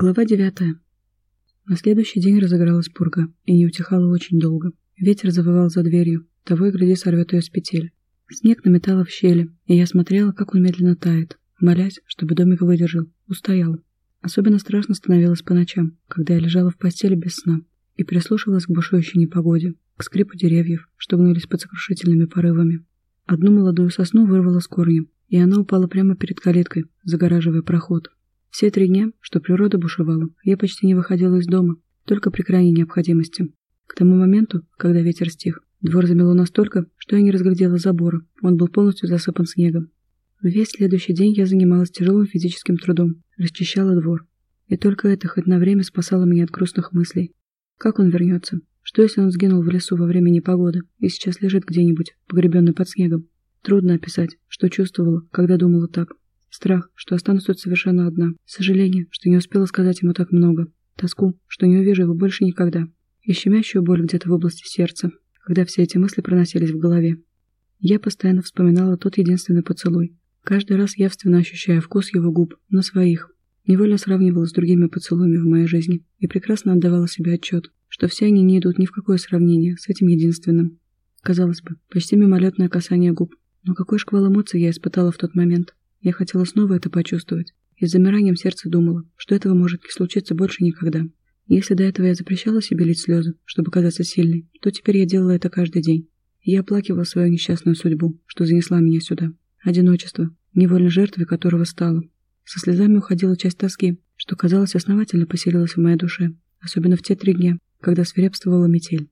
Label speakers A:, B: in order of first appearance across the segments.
A: Глава девятая. На следующий день разыгралась пурга и не утихала очень долго. Ветер завывал за дверью, того и гляди сорвет ее с петель. Снег наметало в щели, и я смотрела, как он медленно тает, молясь, чтобы домик выдержал, устоял. Особенно страшно становилось по ночам, когда я лежала в постели без сна и прислушивалась к бушующей непогоде, к скрипу деревьев, что гнулись под сокрушительными порывами. Одну молодую сосну вырвало с корнем, и она упала прямо перед калиткой, загораживая проход. Все три дня, что природа бушевала, я почти не выходила из дома, только при крайней необходимости. К тому моменту, когда ветер стих, двор замело настолько, что я не разглядела забора, он был полностью засыпан снегом. Весь следующий день я занималась тяжелым физическим трудом, расчищала двор. И только это хоть на время спасало меня от грустных мыслей. Как он вернется? Что если он сгинул в лесу во время непогоды и сейчас лежит где-нибудь, погребенный под снегом? Трудно описать, что чувствовала, когда думала так. Страх, что останусь тут совершенно одна. Сожаление, что не успела сказать ему так много. Тоску, что не увижу его больше никогда. И щемящую боль где-то в области сердца, когда все эти мысли проносились в голове. Я постоянно вспоминала тот единственный поцелуй. Каждый раз явственно ощущая вкус его губ, на своих. Невольно сравнивала с другими поцелуями в моей жизни и прекрасно отдавала себе отчет, что все они не идут ни в какое сравнение с этим единственным. Казалось бы, почти мимолетное касание губ. Но какой шквал эмоций я испытала в тот момент. Я хотела снова это почувствовать, и с замиранием сердца думала, что этого может не случиться больше никогда. Если до этого я запрещала себе лить слезы, чтобы казаться сильной, то теперь я делала это каждый день. я оплакивала свою несчастную судьбу, что занесла меня сюда. Одиночество, невольной жертвой которого стала. Со слезами уходила часть тоски, что, казалось, основательно поселилась в моей душе, особенно в те три дня, когда свирепствовала метель.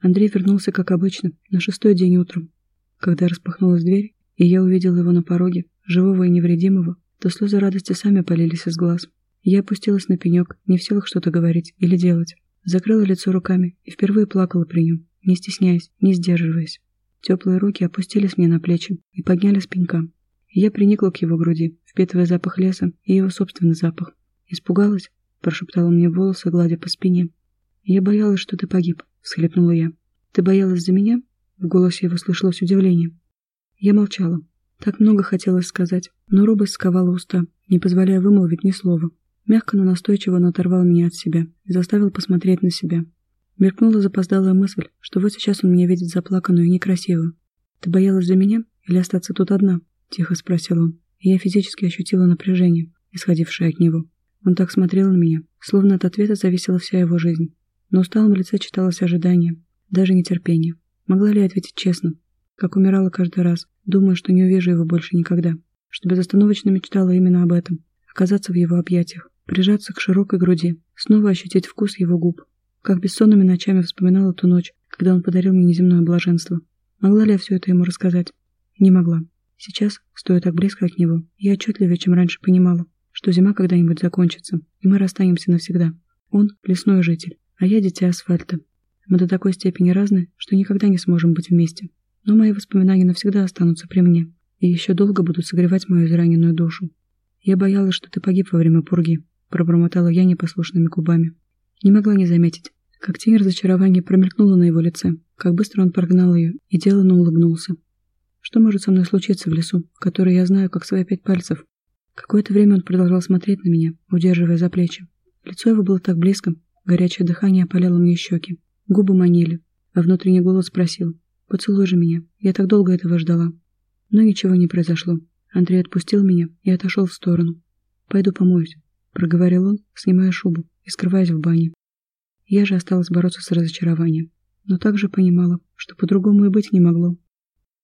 A: Андрей вернулся, как обычно, на шестой день утром. Когда распахнулась дверь, и я увидела его на пороге, живого и невредимого, то слезы радости сами полились из глаз. Я опустилась на пенек, не в силах что-то говорить или делать. Закрыла лицо руками и впервые плакала при нем, не стесняясь, не сдерживаясь. Теплые руки опустились мне на плечи и подняли с пенька. Я приникла к его груди, впитывая запах леса и его собственный запах. «Испугалась?» – прошептала мне волосы, гладя по спине. «Я боялась, что ты погиб», – всхлипнула я. «Ты боялась за меня?» В голосе его слышалось удивление. Я молчала, так много хотелось сказать, но робость сковала уста, не позволяя вымолвить ни слова. Мягко, но настойчиво он оторвал меня от себя и заставил посмотреть на себя. Мелькнула запоздалая мысль, что вот сейчас он меня видит заплаканную и некрасивую. «Ты боялась за меня или остаться тут одна?» – тихо спросил он. И я физически ощутила напряжение, исходившее от него. Он так смотрел на меня, словно от ответа зависела вся его жизнь. На усталом лице читалось ожидание, даже нетерпение. Могла ли я ответить честно? Как умирала каждый раз, думая, что не увижу его больше никогда, что безостановочно мечтала именно об этом, оказаться в его объятиях, прижаться к широкой груди, снова ощутить вкус его губ, как бессонными ночами вспоминала ту ночь, когда он подарил мне неземное блаженство. Могла ли я все это ему рассказать? Не могла. Сейчас, стоя так близко от него, я отчетливее, чем раньше понимала, что зима когда-нибудь закончится, и мы расстанемся навсегда. Он – лесной житель, а я – дитя асфальта. Мы до такой степени разные, что никогда не сможем быть вместе но мои воспоминания навсегда останутся при мне и еще долго будут согревать мою израненную душу. Я боялась, что ты погиб во время пурги, пробормотала я непослушными губами. Не могла не заметить, как тень разочарования промелькнула на его лице, как быстро он прогнал ее и деланно улыбнулся. Что может со мной случиться в лесу, который я знаю как свои пять пальцев? Какое-то время он продолжал смотреть на меня, удерживая за плечи. Лицо его было так близко, горячее дыхание опаляло мне щеки, губы манили, а внутренний голос спросил, Поцелуй же меня. Я так долго этого ждала. Но ничего не произошло. Андрей отпустил меня и отошел в сторону. «Пойду помоюсь», — проговорил он, снимая шубу и скрываясь в бане. Я же осталась бороться с разочарованием, но также понимала, что по-другому и быть не могло.